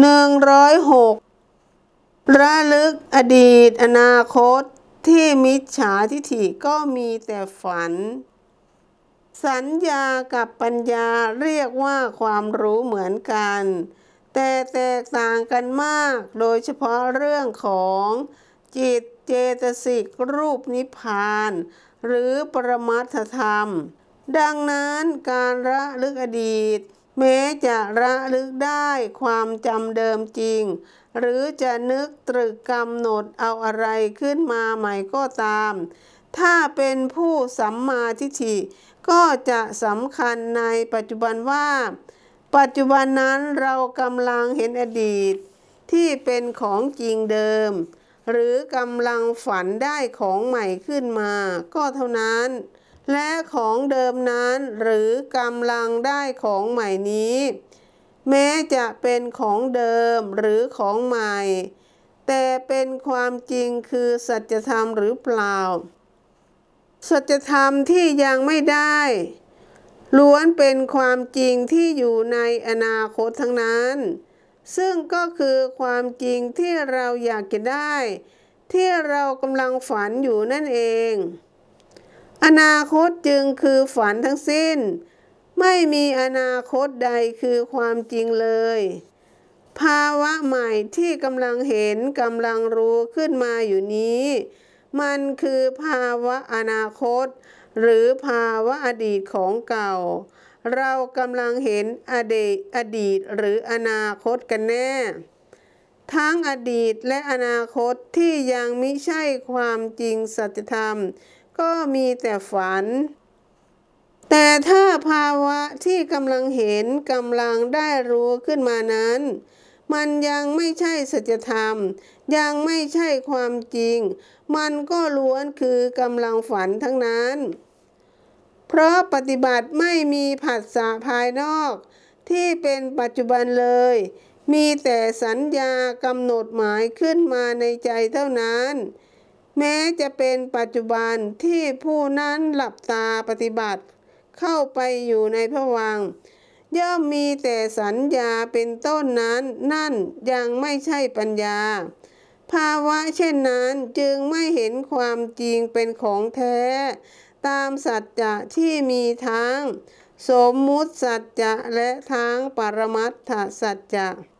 หนึ่งร้อยหกระลึกอดีตอนาคตที่มิจฉาทิฐิก็มีแต่ฝัน สัญญากับปัญญาเรียกว่าความรู้เหมือนกัน แต่แตกต่างกันมาก โดยเฉพาะเรื่องของจิตเจตสิกรูปนิพพาน หรือปรมัตถธรรม ดังนั้นการระลึกอดีต แม้จะระลึกได้ความจำเดิมจริง หรือจะนึกตรึกกำหนดเอาอะไรขึ้นมาใหม่ก็ตาม ถ้าเป็นผู้สัมมาทิฏฐิก็จะสำคัญในปัจจุบันว่า ปัจจุบันนั้นเรากำลังเห็นอดีต ที่เป็นของจริงเดิม หรือกำลังฝันได้ของใหม่ขึ้นมา ก็เท่านั้น และของเดิมนั้นหรือกำลังได้ของใหม่นี้ แม้จะเป็นของเดิมหรือของใหม่ แต่เป็นความจริงคือสัจธรรมหรือเปล่า สัจธรรมที่ยังไม่ได้ล้วนเป็นความจริงที่อยู่ในอนาคตทั้งนั้น ซึ่งก็คือความจริงที่เราอยากจะได้ ที่เรากำลังฝันอยู่นั่นเอง อนาคตจึงคือฝันทั้งสิ้น ไม่มีอนาคตใดคือความจริงเลย ภาวะใหม่ที่กำลังเห็นกำลังรู้ขึ้นมาอยู่นี้ มันคือภาวะอนาคต หรือภาวะอดีตของเก่า เรากำลังเห็นอดีตอดีตหรืออนาคตกันแน่ ทั้งอดีตและอนาคตที่ยังมิใช่ความจริงสัจธรรม ก็มีแต่ฝัน แต่ถ้าภาวะที่กำลังเห็นกำลังได้รู้ขึ้นมานั้น มันยังไม่ใช่สัจธรรม ยังไม่ใช่ความจริง มันก็ล้วนคือกำลังฝันทั้งนั้น เพราะปฏิบัติไม่มีผัสสะภายนอก ที่เป็นปัจจุบันเลยมีแต่สัญญากำหนดหมายขึ้นมาในใจเท่านั้น แม้จะเป็นปัจจุบันที่ผู้นั้นหลับตาปฏิบัติ เข้าไปอยู่ในพวัง ย่อมมีแต่สัญญาเป็นต้นนั้นนั่นยังไม่ใช่ปัญญา ภาวะเช่นนั้นจึงไม่เห็นความจริงเป็นของแท้ ตามสัจจะที่มีทั้ง สมมุติสัจจะและทั้งปรมัตถสัจจะ